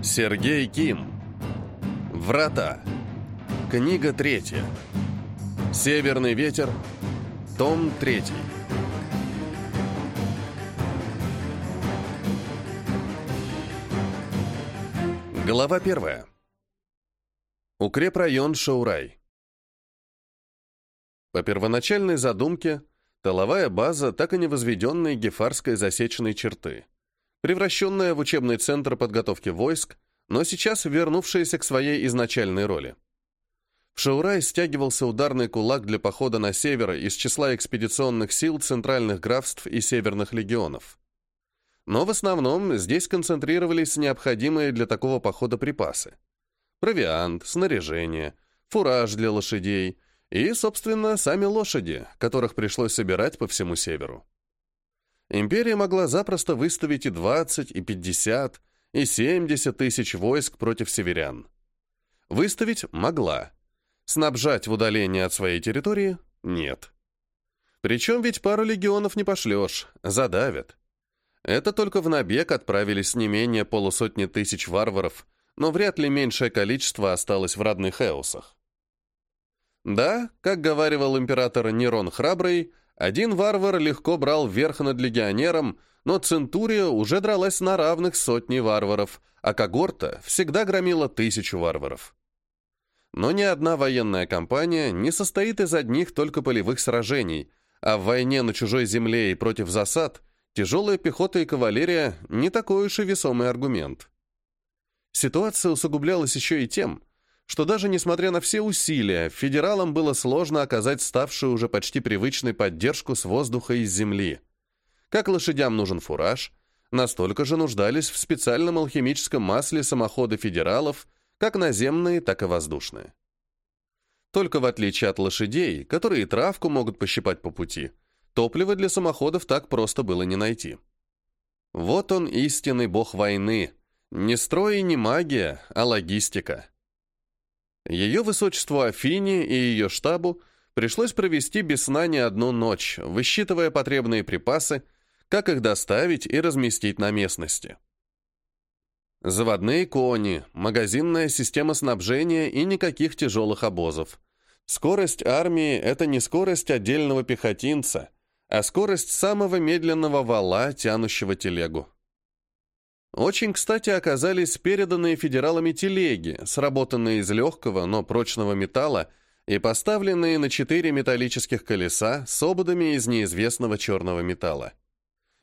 Сергей Ким. Врата. Книга третья. Северный ветер. Том третий. Глава первая. Укрепрайон Шаурай. По первоначальной задумке, тыловая база так и не возведенной гефарской засеченной черты – превращенная в учебный центр подготовки войск, но сейчас вернувшаяся к своей изначальной роли. В Шаурай стягивался ударный кулак для похода на север из числа экспедиционных сил центральных графств и северных легионов. Но в основном здесь концентрировались необходимые для такого похода припасы. Провиант, снаряжение, фураж для лошадей и, собственно, сами лошади, которых пришлось собирать по всему северу. Империя могла запросто выставить и 20, и 50, и 70 тысяч войск против северян. Выставить могла. Снабжать в удалении от своей территории – нет. Причем ведь пару легионов не пошлешь, задавят. Это только в набег отправились не менее полусотни тысяч варваров, но вряд ли меньшее количество осталось в родных Эусах. Да, как говаривал император Нерон Храбрый, один варвар легко брал верх над легионером, но Центурия уже дралась на равных сотни варваров, а когорта всегда громила тысячу варваров. Но ни одна военная кампания не состоит из одних только полевых сражений, а в войне на чужой земле и против засад тяжелая пехота и кавалерия – не такой уж и весомый аргумент. Ситуация усугублялась еще и тем, что даже несмотря на все усилия, федералам было сложно оказать ставшую уже почти привычной поддержку с воздуха и с земли. Как лошадям нужен фураж, настолько же нуждались в специальном алхимическом масле самоходы федералов, как наземные, так и воздушные. Только в отличие от лошадей, которые травку могут пощипать по пути, топлива для самоходов так просто было не найти. Вот он истинный бог войны. Не строй и не магия, а логистика. Ее высочеству Афине и ее штабу пришлось провести без сна не одну ночь, высчитывая потребные припасы, как их доставить и разместить на местности. Заводные кони, магазинная система снабжения и никаких тяжелых обозов. Скорость армии — это не скорость отдельного пехотинца, а скорость самого медленного вала, тянущего телегу. Очень, кстати, оказались переданные федералами телеги, сработанные из легкого, но прочного металла и поставленные на четыре металлических колеса с ободами из неизвестного черного металла.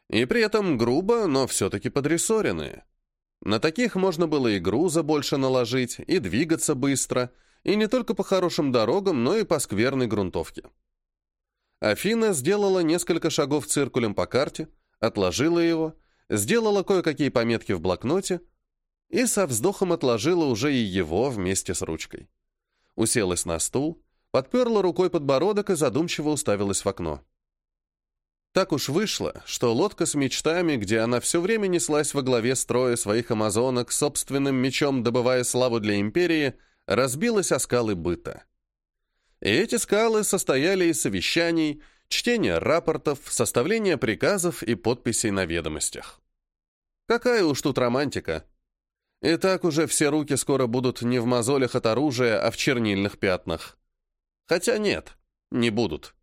И при этом грубо, но все-таки подрессоренные. На таких можно было и груза больше наложить, и двигаться быстро, и не только по хорошим дорогам, но и по скверной грунтовке. Афина сделала несколько шагов циркулем по карте, отложила его — сделала кое-какие пометки в блокноте и со вздохом отложила уже и его вместе с ручкой. Уселась на стул, подперла рукой подбородок и задумчиво уставилась в окно. Так уж вышло, что лодка с мечтами, где она все время неслась во главе строя своих амазонок, собственным мечом добывая славу для империи, разбилась о скалы быта. И эти скалы состояли из совещаний, чтение рапортов, составление приказов и подписей на ведомостях. Какая уж тут романтика. И так уже все руки скоро будут не в мозолях от оружия, а в чернильных пятнах. Хотя нет, не будут.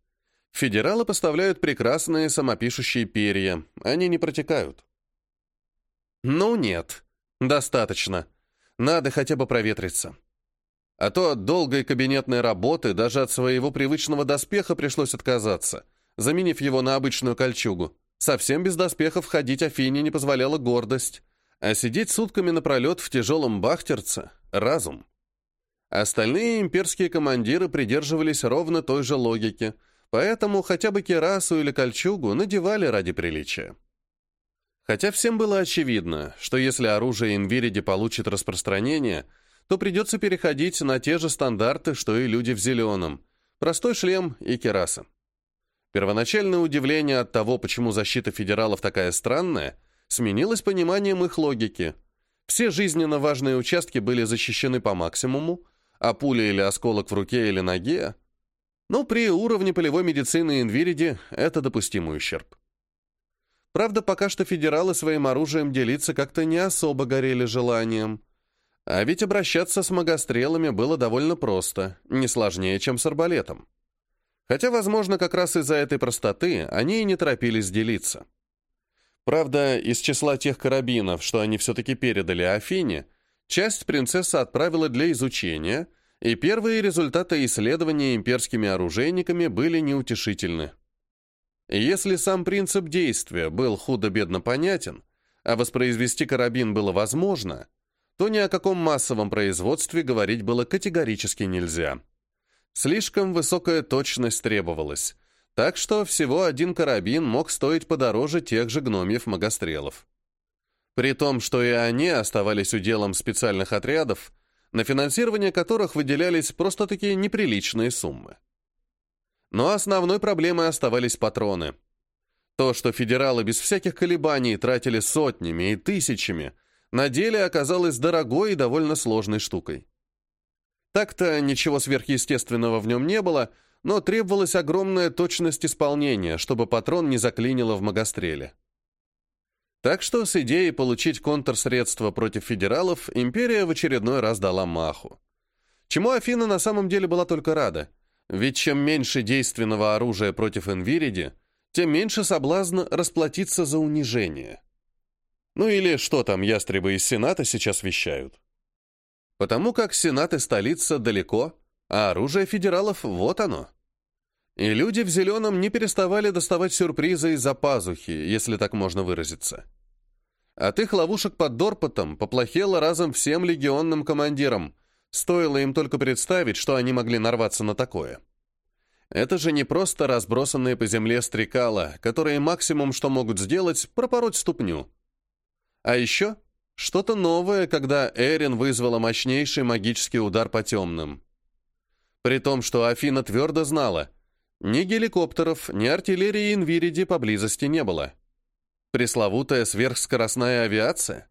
Федералы поставляют прекрасные самопишущие перья, они не протекают. Ну нет, достаточно. Надо хотя бы проветриться. А то от долгой кабинетной работы даже от своего привычного доспеха пришлось отказаться, заменив его на обычную кольчугу. Совсем без доспехов ходить Афине не позволяла гордость, а сидеть сутками напролет в тяжелом бахтерце — разум. Остальные имперские командиры придерживались ровно той же логики, поэтому хотя бы керасу или кольчугу надевали ради приличия. Хотя всем было очевидно, что если оружие Инвириди получит распространение — то придется переходить на те же стандарты, что и люди в зеленом. Простой шлем и кераса. Первоначальное удивление от того, почему защита федералов такая странная, сменилось пониманием их логики. Все жизненно важные участки были защищены по максимуму, а пуля или осколок в руке или ноге... Ну, при уровне полевой медицины Инвириди это допустимый ущерб. Правда, пока что федералы своим оружием делиться как-то не особо горели желанием. А ведь обращаться с магострелами было довольно просто, не сложнее, чем с арбалетом. Хотя, возможно, как раз из-за этой простоты они и не торопились делиться. Правда, из числа тех карабинов, что они все-таки передали Афине, часть принцесса отправила для изучения, и первые результаты исследования имперскими оружейниками были неутешительны. Если сам принцип действия был худо-бедно понятен, а воспроизвести карабин было возможно, то ни о каком массовом производстве говорить было категорически нельзя. Слишком высокая точность требовалась, так что всего один карабин мог стоить подороже тех же гномьев-магострелов. При том, что и они оставались уделом специальных отрядов, на финансирование которых выделялись просто-таки неприличные суммы. Но основной проблемой оставались патроны. То, что федералы без всяких колебаний тратили сотнями и тысячами, на деле оказалось дорогой и довольно сложной штукой. Так-то ничего сверхъестественного в нем не было, но требовалась огромная точность исполнения, чтобы патрон не заклинило в магостреле. Так что с идеей получить контрсредства против федералов империя в очередной раз дала маху. Чему Афина на самом деле была только рада – ведь чем меньше действенного оружия против Энвириди, тем меньше соблазн расплатиться за унижение. Ну или что там ястребы из Сената сейчас вещают. Потому как Сенат и столица далеко, а оружие федералов вот оно. И люди в зеленом не переставали доставать сюрпризы из-за пазухи, если так можно выразиться. От их ловушек под Дорпотом поплохело разом всем легионным командирам, Стоило им только представить, что они могли нарваться на такое. Это же не просто разбросанные по земле стрекала, которые максимум, что могут сделать, пропороть ступню. А еще что-то новое, когда Эрин вызвала мощнейший магический удар по темным. При том, что Афина твердо знала, ни геликоптеров, ни артиллерии Инвириди поблизости не было. Пресловутая сверхскоростная авиация?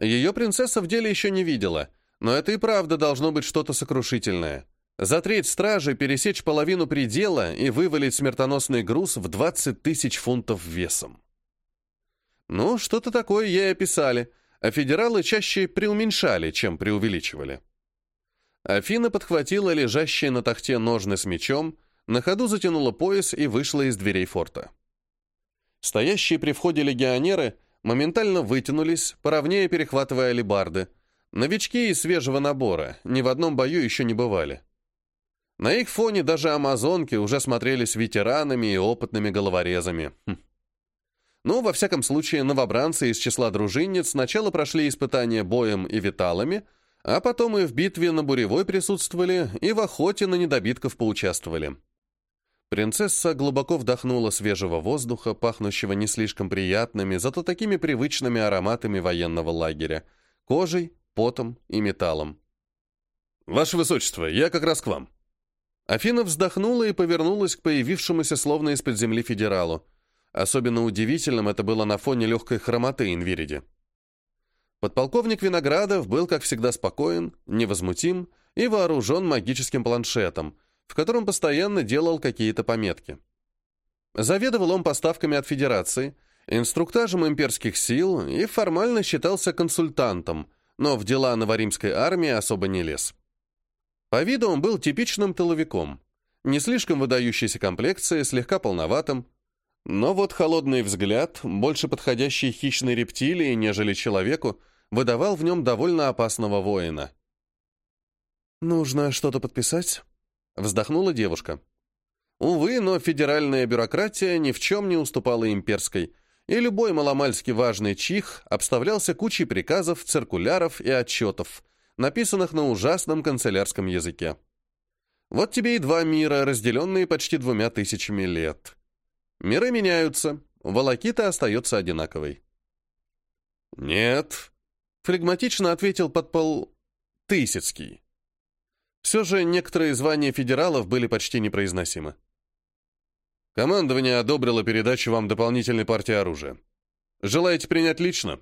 Ее принцесса в деле еще не видела — но это и правда должно быть что-то сокрушительное. Затреть стражи, пересечь половину предела и вывалить смертоносный груз в 20 тысяч фунтов весом. Ну, что-то такое ей описали, а федералы чаще преуменьшали, чем преувеличивали. Афина подхватила лежащие на тахте ножны с мечом, на ходу затянула пояс и вышла из дверей форта. Стоящие при входе легионеры моментально вытянулись, поровнее перехватывая алебарды, Новички из свежего набора, ни в одном бою еще не бывали. На их фоне даже амазонки уже смотрелись ветеранами и опытными головорезами. Хм. Ну, во всяком случае, новобранцы из числа дружинниц сначала прошли испытания боем и виталами, а потом и в битве на Буревой присутствовали, и в охоте на недобитков поучаствовали. Принцесса глубоко вдохнула свежего воздуха, пахнущего не слишком приятными, зато такими привычными ароматами военного лагеря, кожей, потом и металлом. «Ваше Высочество, я как раз к вам». Афина вздохнула и повернулась к появившемуся словно из-под земли федералу. Особенно удивительным это было на фоне легкой хромоты Инвириди. Подполковник Виноградов был, как всегда, спокоен, невозмутим и вооружен магическим планшетом, в котором постоянно делал какие-то пометки. Заведовал он поставками от Федерации, инструктажем имперских сил и формально считался консультантом, но в дела новоримской армии особо не лез. По виду он был типичным тыловиком, не слишком выдающейся комплекции, слегка полноватым, но вот холодный взгляд, больше подходящий хищной рептилии, нежели человеку, выдавал в нем довольно опасного воина. «Нужно что-то подписать?» — вздохнула девушка. Увы, но федеральная бюрократия ни в чем не уступала имперской — и любой маломальски важный чих обставлялся кучей приказов, циркуляров и отчетов, написанных на ужасном канцелярском языке. Вот тебе и два мира, разделенные почти двумя тысячами лет. Миры меняются, волокита остается одинаковой. «Нет», — флегматично ответил подпол Тысяцкий. Все же некоторые звания федералов были почти непроизносимы. Командование одобрило передачу вам дополнительной партии оружия. Желаете принять лично?»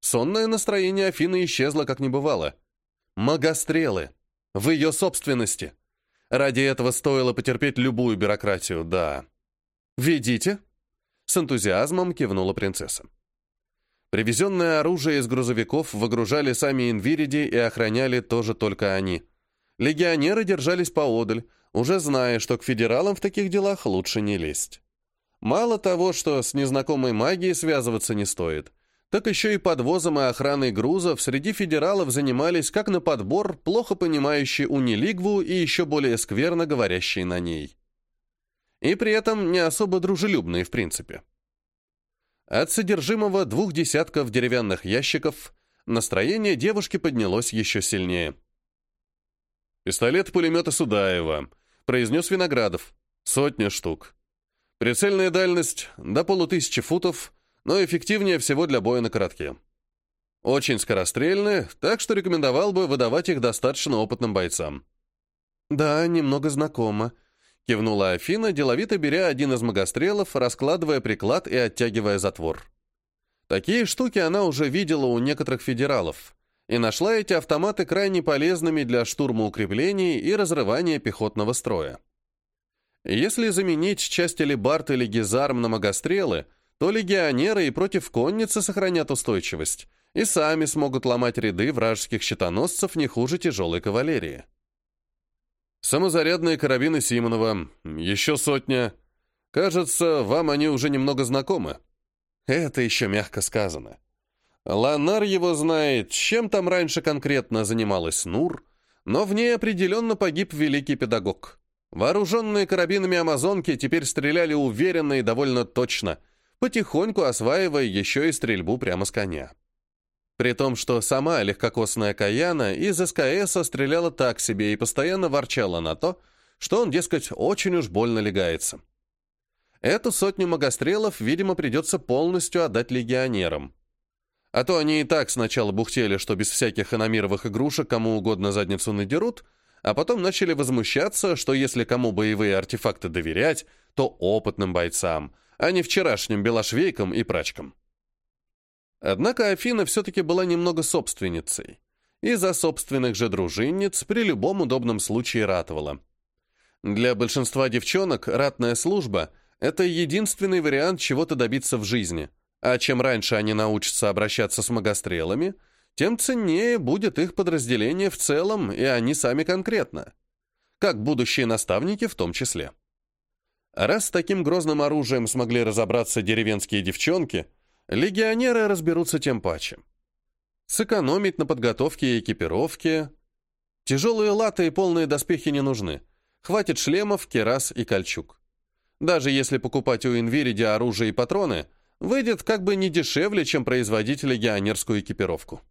Сонное настроение Афины исчезло, как не бывало. Магострелы. В ее собственности. Ради этого стоило потерпеть любую бюрократию, да. «Ведите?» с энтузиазмом кивнула принцесса. Привезенное оружие из грузовиков выгружали сами инвириди и охраняли тоже только они. Легионеры держались поодаль, уже зная, что к федералам в таких делах лучше не лезть. Мало того, что с незнакомой магией связываться не стоит, так еще и подвозом и охраной грузов среди федералов занимались как на подбор, плохо понимающие унилигву и еще более скверно говорящие на ней. И при этом не особо дружелюбные в принципе. От содержимого двух десятков деревянных ящиков настроение девушки поднялось еще сильнее. «Пистолет-пулеметы Судаева», — произнес Виноградов. «Сотня штук. Прицельная дальность до полутысячи футов, но эффективнее всего для боя на коротке. Очень скорострельные, так что рекомендовал бы выдавать их достаточно опытным бойцам». «Да, немного знакомо», — кивнула Афина, деловито беря один из магострелов, раскладывая приклад и оттягивая затвор. Такие штуки она уже видела у некоторых федералов и нашла эти автоматы крайне полезными для штурма укреплений и разрывания пехотного строя. Если заменить часть Элибард или Гизарм на магострелы, то легионеры и против конницы сохранят устойчивость и сами смогут ломать ряды вражеских щитоносцев не хуже тяжелой кавалерии. Самозарядные карабины Симонова, еще сотня. Кажется, вам они уже немного знакомы. Это еще мягко сказано. Ланар его знает, чем там раньше конкретно занималась Нур, но в ней определенно погиб великий педагог. Вооруженные карабинами амазонки теперь стреляли уверенно и довольно точно, потихоньку осваивая еще и стрельбу прямо с коня. При том, что сама легкокосная Каяна из СКС стреляла так себе и постоянно ворчала на то, что он, дескать, очень уж больно легается. Эту сотню магострелов, видимо, придется полностью отдать легионерам. А то они и так сначала бухтели, что без всяких иномировых игрушек кому угодно задницу надерут — а потом начали возмущаться, что если кому боевые артефакты доверять, то опытным бойцам, а не вчерашним белошвейкам и прачкам. Однако Афина все-таки была немного собственницей, и за собственных же дружинниц при любом удобном случае ратовала. Для большинства девчонок ратная служба — это единственный вариант чего-то добиться в жизни, а чем раньше они научатся обращаться с магострелами — тем ценнее будет их подразделение в целом, и они сами конкретно. Как будущие наставники в том числе. Раз с таким грозным оружием смогли разобраться деревенские девчонки, легионеры разберутся тем паче. Сэкономить на подготовке и экипировке. Тяжелые латы и полные доспехи не нужны. Хватит шлемов, керас и кольчуг. Даже если покупать у Инвириди оружие и патроны, выйдет как бы не дешевле, чем производить легионерскую экипировку.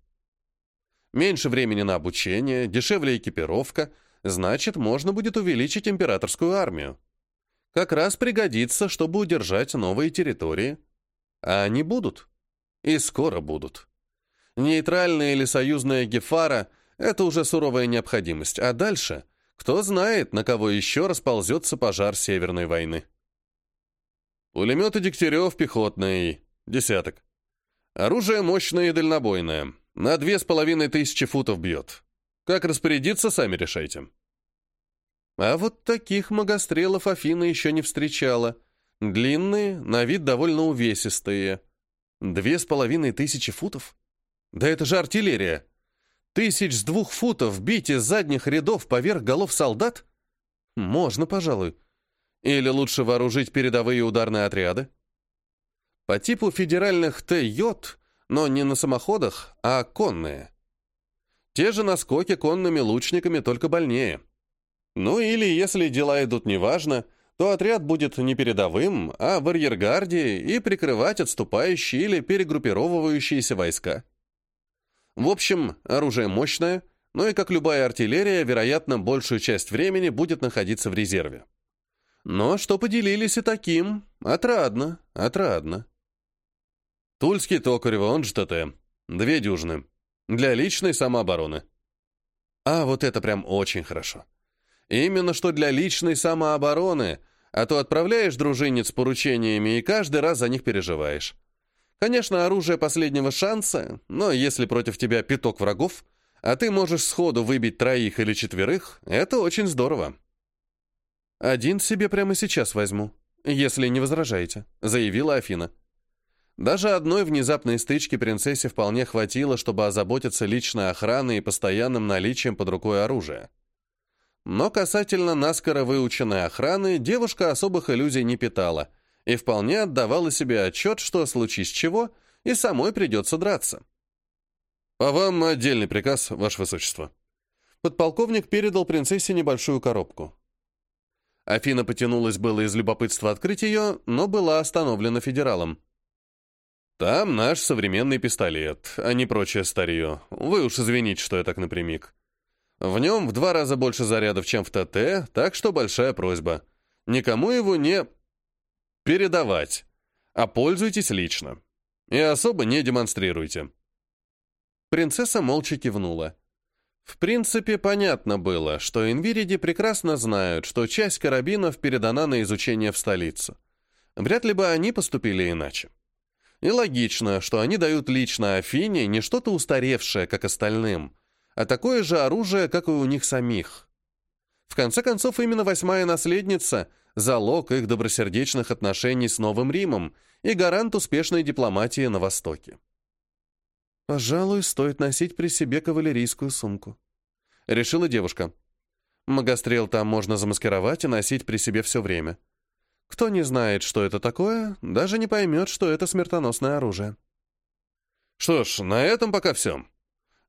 Меньше времени на обучение, дешевле экипировка, значит, можно будет увеличить императорскую армию. Как раз пригодится, чтобы удержать новые территории. А они будут. И скоро будут. Нейтральная или союзная Гефара — это уже суровая необходимость. А дальше, кто знает, на кого еще расползется пожар Северной войны. Пулеметы Дегтярев пехотный, десяток. Оружие мощное и дальнобойное. На две с половиной тысячи футов бьет. Как распорядиться, сами решайте. А вот таких магострелов Афина еще не встречала. Длинные, на вид довольно увесистые. Две с половиной тысячи футов? Да это же артиллерия. Тысяч с двух футов бить из задних рядов поверх голов солдат? Можно, пожалуй. Или лучше вооружить передовые ударные отряды? По типу федеральных Т-йод но не на самоходах, а конные. Те же наскоки конными лучниками, только больнее. Ну или, если дела идут неважно, то отряд будет не передовым, а в арьергарде и прикрывать отступающие или перегруппировывающиеся войска. В общем, оружие мощное, но и, как любая артиллерия, вероятно, большую часть времени будет находиться в резерве. Но что поделились и таким, отрадно, отрадно. Тульский Токарева, он же ТТ. Две дюжины. Для личной самообороны. А вот это прям очень хорошо. Именно что для личной самообороны, а то отправляешь дружинниц поручениями и каждый раз за них переживаешь. Конечно, оружие последнего шанса, но если против тебя пяток врагов, а ты можешь сходу выбить троих или четверых, это очень здорово. Один себе прямо сейчас возьму. если не возражаете», — заявила Афина. Даже одной внезапной стычки принцессе вполне хватило, чтобы озаботиться личной охраной и постоянным наличием под рукой оружия. Но касательно наскоро выученной охраны, девушка особых иллюзий не питала и вполне отдавала себе отчет, что случись чего, и самой придется драться. «А вам отдельный приказ, Ваше Высочество». Подполковник передал принцессе небольшую коробку. Афина потянулась было из любопытства открыть ее, но была остановлена федералом. «Там наш современный пистолет, а не прочее старье. Вы уж извините, что я так напрямик. В нем в два раза больше зарядов, чем в ТТ, так что большая просьба. Никому его не передавать, а пользуйтесь лично. И особо не демонстрируйте». Принцесса молча кивнула. В принципе, понятно было, что Инвириди прекрасно знают, что часть карабинов передана на изучение в столицу. Вряд ли бы они поступили иначе. И логично, что они дают лично Афине не что-то устаревшее, как остальным, а такое же оружие, как и у них самих. В конце концов, именно восьмая наследница – залог их добросердечных отношений с Новым Римом и гарант успешной дипломатии на Востоке. «Пожалуй, стоит носить при себе кавалерийскую сумку», — решила девушка. «Магострел там можно замаскировать и носить при себе все время. Кто не знает, что это такое, даже не поймет, что это смертоносное оружие. Что ж, на этом пока все.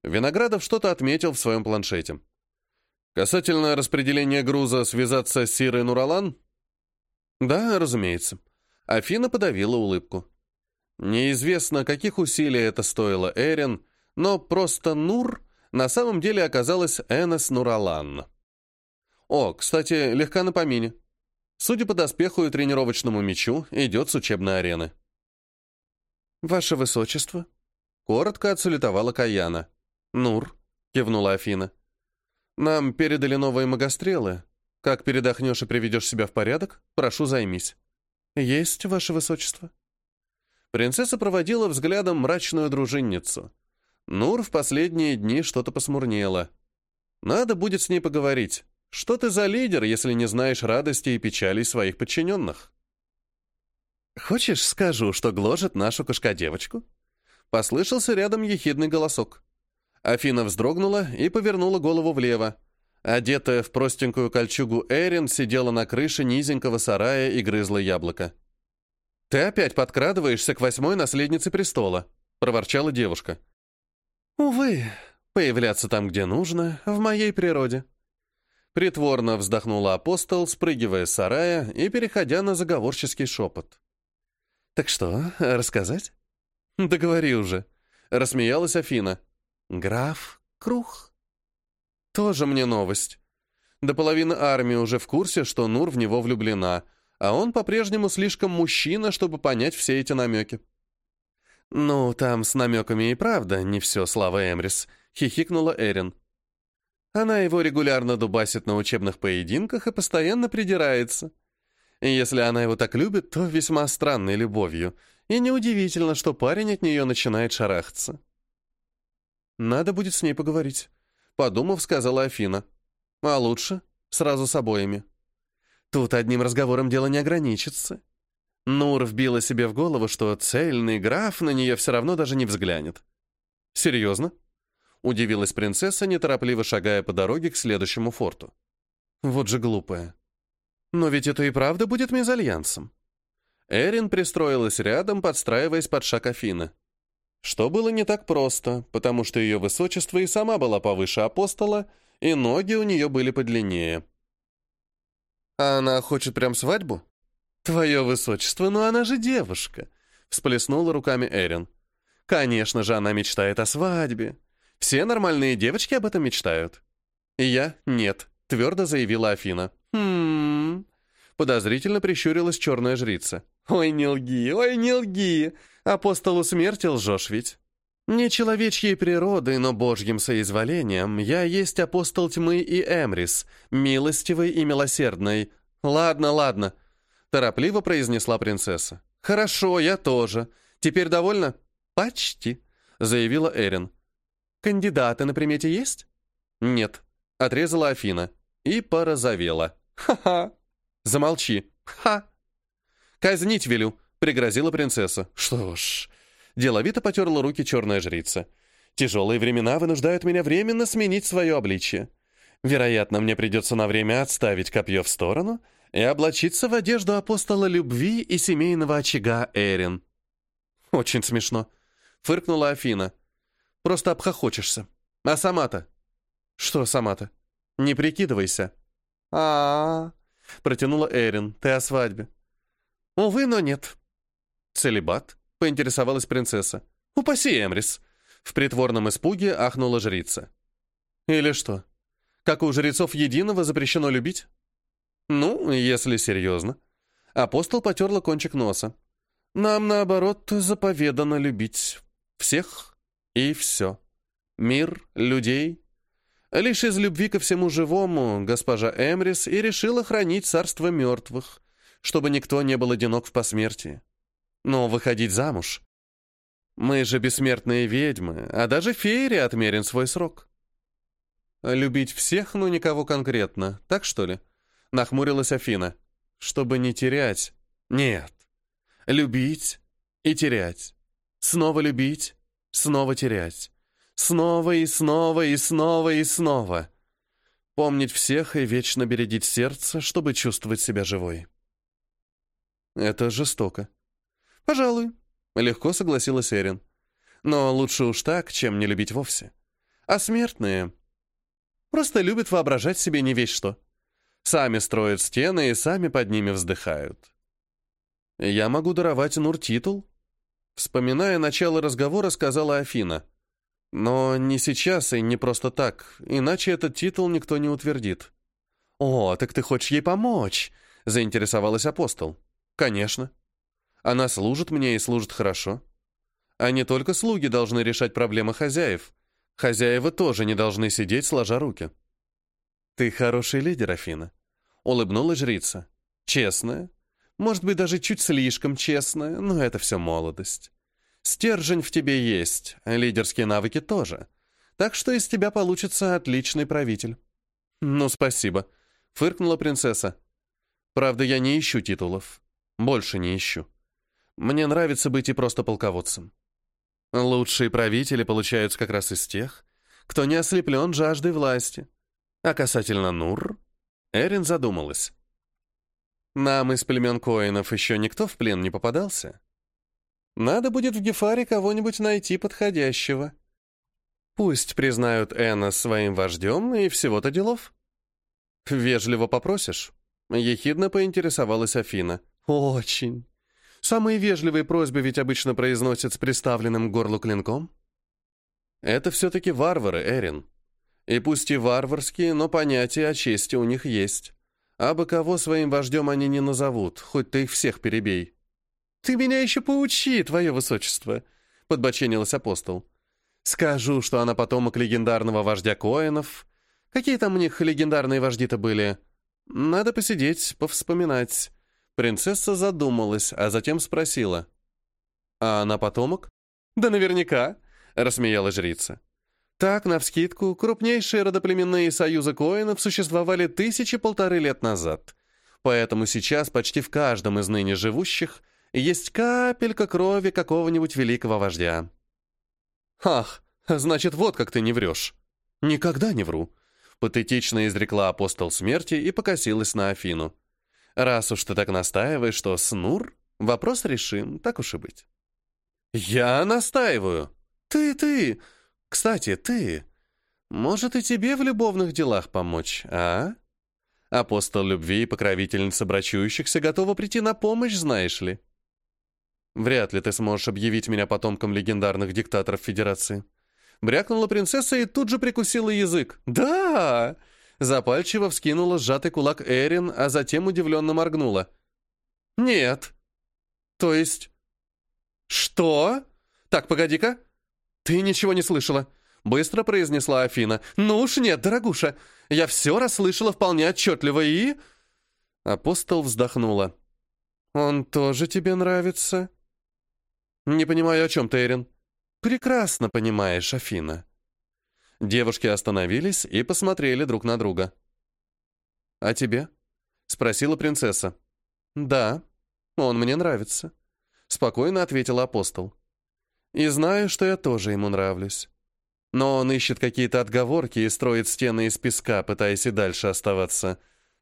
Виноградов что-то отметил в своем планшете. Касательно распределения груза связаться с Сирой Нуралан? Да, разумеется. Афина подавила улыбку. Неизвестно, каких усилий это стоило Эрин, но просто Нур на самом деле оказалась Энес Нуралан. О, кстати, легка на помине. Судя по доспеху и тренировочному мечу, идет с учебной арены. «Ваше Высочество», — коротко отсалютовала Каяна. «Нур», — кивнула Афина. «Нам передали новые магострелы. Как передохнешь и приведешь себя в порядок, прошу, займись». «Есть, Ваше Высочество». Принцесса проводила взглядом мрачную дружинницу. Нур в последние дни что-то посмурнела. Надо будет с ней поговорить. Что ты за лидер, если не знаешь радости и печалей своих подчиненных? «Хочешь, скажу, что гложет нашу кошка-девочку?» Послышался рядом ехидный голосок. Афина вздрогнула и повернула голову влево. Одетая в простенькую кольчугу Эрин сидела на крыше низенького сарая и грызла яблоко. «Ты опять подкрадываешься к восьмой наследнице престола», — проворчала девушка. «Увы, появляться там, где нужно, в моей природе», Притворно вздохнула апостол, спрыгивая с сарая и переходя на заговорческий шепот. «Так что, рассказать?» «Да говори уже», — рассмеялась Афина. «Граф Крух?» «Тоже мне новость. До половины армии уже в курсе, что Нур в него влюблена, а он по-прежнему слишком мужчина, чтобы понять все эти намеки». «Ну, там с намеками и правда не все, Слава Эмрис», — хихикнула Эрин. Она его регулярно дубасит на учебных поединках и постоянно придирается. Если она его так любит, то весьма странной любовью, и неудивительно, что парень от нее начинает шарахаться. «Надо будет с ней поговорить», — подумав, сказала Афина. «А лучше сразу с обоими. Тут одним разговором дело не ограничится». Нур вбила себе в голову, что цельный граф на нее все равно даже не взглянет. «Серьезно?» Удивилась принцесса, неторопливо шагая по дороге к следующему форту. Вот же глупая. Но ведь это и правда будет мезальянсом. Эрин пристроилась рядом, подстраиваясь под шаг Афины. Что было не так просто, потому что ее высочество и сама была повыше апостола, и ноги у нее были подлиннее. «А она хочет прям свадьбу?» «Твое высочество, но она же девушка!» — всплеснула руками Эрин. «Конечно же, она мечтает о свадьбе. Все нормальные девочки об этом мечтают. Я — нет, твердо заявила Афина. Хм. Подозрительно прищурилась черная жрица. Ой, не лги, ой, не лги. Апостолу смерти лжешь ведь. Не человечьей природой, но божьим соизволением, я есть апостол тьмы и Эмрис, милостивый и милосердный. Ладно, ладно, торопливо произнесла принцесса. Хорошо, я тоже. Теперь довольна? Почти, заявила Эрин. «Кандидаты на примете есть?» «Нет», — отрезала Афина и порозовела. «Ха-ха!» «Замолчи!» «Ха!» «Казнить велю», — пригрозила принцесса. «Что ж...» Деловито потерла руки черная жрица. «Тяжелые времена вынуждают меня временно сменить свое обличье. Вероятно, мне придется на время отставить копье в сторону и облачиться в одежду апостола любви и семейного очага Эрин». «Очень смешно», — фыркнула Афина. «Просто обхохочешься. А сама-то?» «Что сама-то? Не прикидывайся». «А-а-а», протянула Эрин. «Ты о свадьбе». «Увы, но нет». «Целебат?» — поинтересовалась принцесса. «Упаси, Эмрис!» В притворном испуге ахнула жрица. «Или что? Как у жрецов единого запрещено любить?» «Ну, если серьезно». Апостол потерла кончик носа. «Нам, наоборот, заповедано любить всех и все. Мир, людей. Лишь из любви ко всему живому госпожа Эмрис и решила хранить царство мертвых, чтобы никто не был одинок в посмертии. Но выходить замуж... Мы же бессмертные ведьмы, а даже феери отмерен свой срок. Любить всех, но никого конкретно, так что ли? Нахмурилась Афина. Чтобы не терять. Нет. Любить и терять. Снова любить, снова терять. Снова и снова и снова и снова. Помнить всех и вечно бередить сердце, чтобы чувствовать себя живой. Это жестоко. «Пожалуй», — легко согласилась Эрин. «Но лучше уж так, чем не любить вовсе. А смертные просто любят воображать себе не весь что. Сами строят стены и сами под ними вздыхают. Я могу даровать Нур титул?» Вспоминая начало разговора, сказала Афина. «Но не сейчас и не просто так, иначе этот титул никто не утвердит». «О, так ты хочешь ей помочь?» — заинтересовалась апостол. «Конечно. Она служит мне и служит хорошо. А не только слуги должны решать проблемы хозяев. Хозяева тоже не должны сидеть, сложа руки. «Ты хороший лидер, Афина», — улыбнулась жрица. «Честная. Может быть, даже чуть слишком честная, но это все молодость. Стержень в тебе есть, а лидерские навыки тоже. Так что из тебя получится отличный правитель». «Ну, спасибо», — фыркнула принцесса. «Правда, я не ищу титулов. Больше не ищу. Мне нравится быть и просто полководцем. Лучшие правители получаются как раз из тех, кто не ослеплен жаждой власти. А касательно Нур, Эрин задумалась. Нам из племен Коинов еще никто в плен не попадался. Надо будет в Гефаре кого-нибудь найти подходящего. Пусть признают Эна своим вождем и всего-то делов. Вежливо попросишь? Ехидно поинтересовалась Афина. Очень. Самые вежливые просьбы ведь обычно произносят с приставленным к горлу клинком. Это все-таки варвары, Эрин. И пусть и варварские, но понятия о чести у них есть. А бы кого своим вождем они не назовут, хоть ты их всех перебей. «Ты меня еще поучи, твое высочество», — подбоченилась апостол. «Скажу, что она потомок легендарного вождя Коинов. Какие там у них легендарные вожди-то были? Надо посидеть, повспоминать. Принцесса задумалась, а затем спросила. «А она потомок?» «Да наверняка», — рассмеялась жрица. Так, навскидку, крупнейшие родоплеменные союзы коинов существовали тысячи-полторы лет назад. Поэтому сейчас почти в каждом из ныне живущих есть капелька крови какого-нибудь великого вождя. «Ах, значит, вот как ты не врешь». «Никогда не вру», — патетично изрекла апостол смерти и покосилась на Афину. Раз уж ты так настаиваешь, что снур, вопрос решим, так уж и быть. Я настаиваю. Ты, ты. Кстати, ты. Может, и тебе в любовных делах помочь, а? Апостол любви и покровительница брачующихся готова прийти на помощь, знаешь ли. Вряд ли ты сможешь объявить меня потомком легендарных диктаторов Федерации. Брякнула принцесса и тут же прикусила язык. «Да! Запальчиво вскинула сжатый кулак Эрин, а затем удивленно моргнула. «Нет». «То есть...» «Что? Так, погоди-ка. Ты ничего не слышала?» Быстро произнесла Афина. «Ну уж нет, дорогуша. Я все расслышала вполне отчетливо и...» Апостол вздохнула. «Он тоже тебе нравится?» «Не понимаю, о чем ты, Эрин». «Прекрасно понимаешь, Афина. Девушки остановились и посмотрели друг на друга. «А тебе?» — спросила принцесса. «Да». он мне нравится», — спокойно ответил апостол. «И знаю, что я тоже ему нравлюсь. Но он ищет какие-то отговорки и строит стены из песка, пытаясь и дальше оставаться,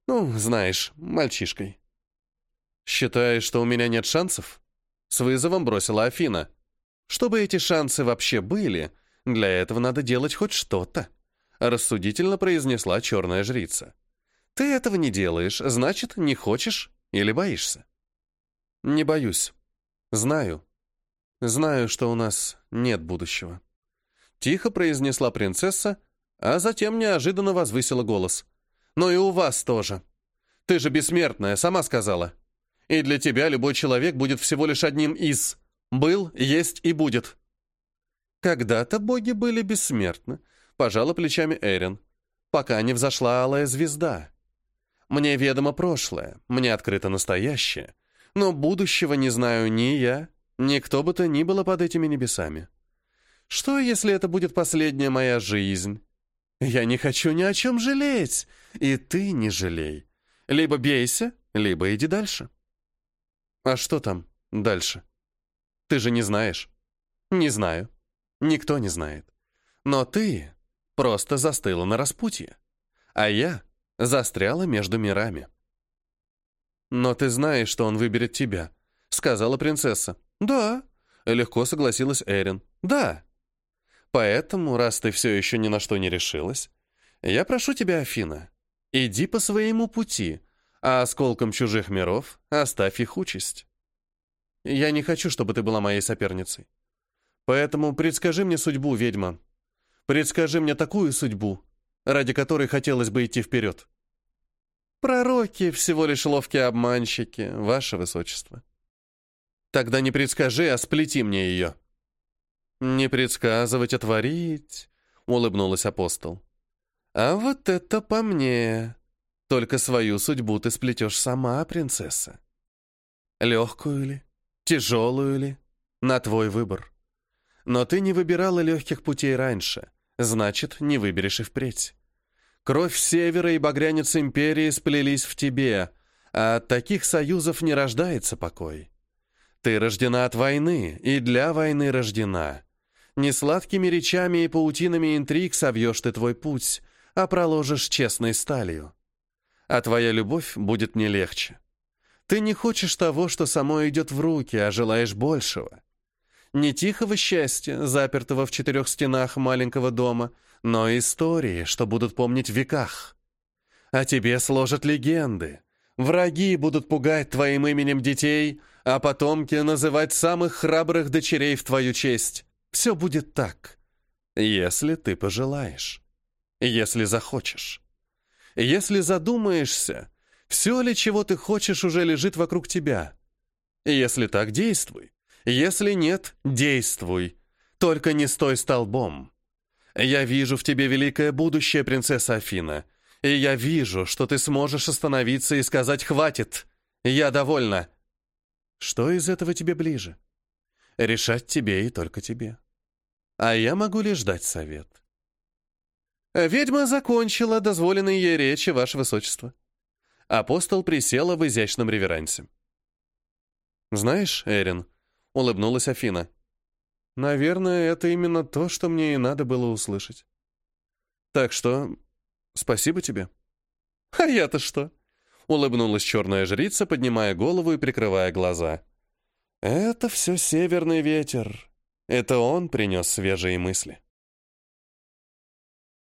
ну, знаешь, мальчишкой». «Считаешь, что у меня нет шансов?» С вызовом бросила Афина. «Чтобы эти шансы вообще были, для этого надо делать хоть что-то», рассудительно произнесла черная жрица. «Ты этого не делаешь, значит, не хочешь или боишься?» «Не боюсь. Знаю. Знаю, что у нас нет будущего». Тихо произнесла принцесса, а затем неожиданно возвысила голос. «Но и у вас тоже. Ты же бессмертная, сама сказала. И для тебя любой человек будет всего лишь одним из. Был, есть и будет». «Когда-то боги были бессмертны», — пожала плечами Эрин, «пока не взошла алая звезда. Мне ведомо прошлое, мне открыто настоящее, но будущего не знаю ни я, ни кто бы то ни было под этими небесами. Что, если это будет последняя моя жизнь? Я не хочу ни о чем жалеть, и ты не жалей. Либо бейся, либо иди дальше. А что там дальше? Ты же не знаешь. Не знаю. Никто не знает. Но ты просто застыла на распутье. А я застряла между мирами. «Но ты знаешь, что он выберет тебя», — сказала принцесса. «Да», — легко согласилась Эрин. «Да». «Поэтому, раз ты все еще ни на что не решилась, я прошу тебя, Афина, иди по своему пути, а осколком чужих миров оставь их участь. Я не хочу, чтобы ты была моей соперницей. Поэтому предскажи мне судьбу, ведьма. Предскажи мне такую судьбу, ради которой хотелось бы идти вперед. Пророки — всего лишь ловкие обманщики, ваше высочество. Тогда не предскажи, а сплети мне ее. Не предсказывать, а творить, — улыбнулась апостол. А вот это по мне. Только свою судьбу ты сплетешь сама, принцесса. Легкую ли, тяжелую ли, на твой выбор. Но ты не выбирала легких путей раньше, значит, не выберешь и впредь. Кровь Севера и багрянец Империи сплелись в тебе, а от таких союзов не рождается покой. Ты рождена от войны и для войны рождена. Не сладкими речами и паутинами интриг совьешь ты твой путь, а проложишь честной сталью. А твоя любовь будет не легче. Ты не хочешь того, что само идет в руки, а желаешь большего. Не тихого счастья, запертого в четырех стенах маленького дома, но истории, что будут помнить в веках. О тебе сложат легенды. Враги будут пугать твоим именем детей, а потомки называть самых храбрых дочерей в твою честь. Все будет так, если ты пожелаешь, если захочешь. Если задумаешься, все ли, чего ты хочешь, уже лежит вокруг тебя. Если так, действуй. Если нет, действуй. Только не стой столбом. Я вижу в тебе великое будущее, принцесса Афина. И я вижу, что ты сможешь остановиться и сказать «хватит». Я довольна. Что из этого тебе ближе? Решать тебе и только тебе. А я могу лишь дать совет. Ведьма закончила дозволенные ей речи, ваше высочество. Апостол присела в изящном реверансе. «Знаешь, Эрин, улыбнулась Афина. Наверное, это именно то, что мне и надо было услышать. Так что спасибо тебе. А я-то что? Улыбнулась черная жрица, поднимая голову и прикрывая глаза. Это все северный ветер. Это он принес свежие мысли.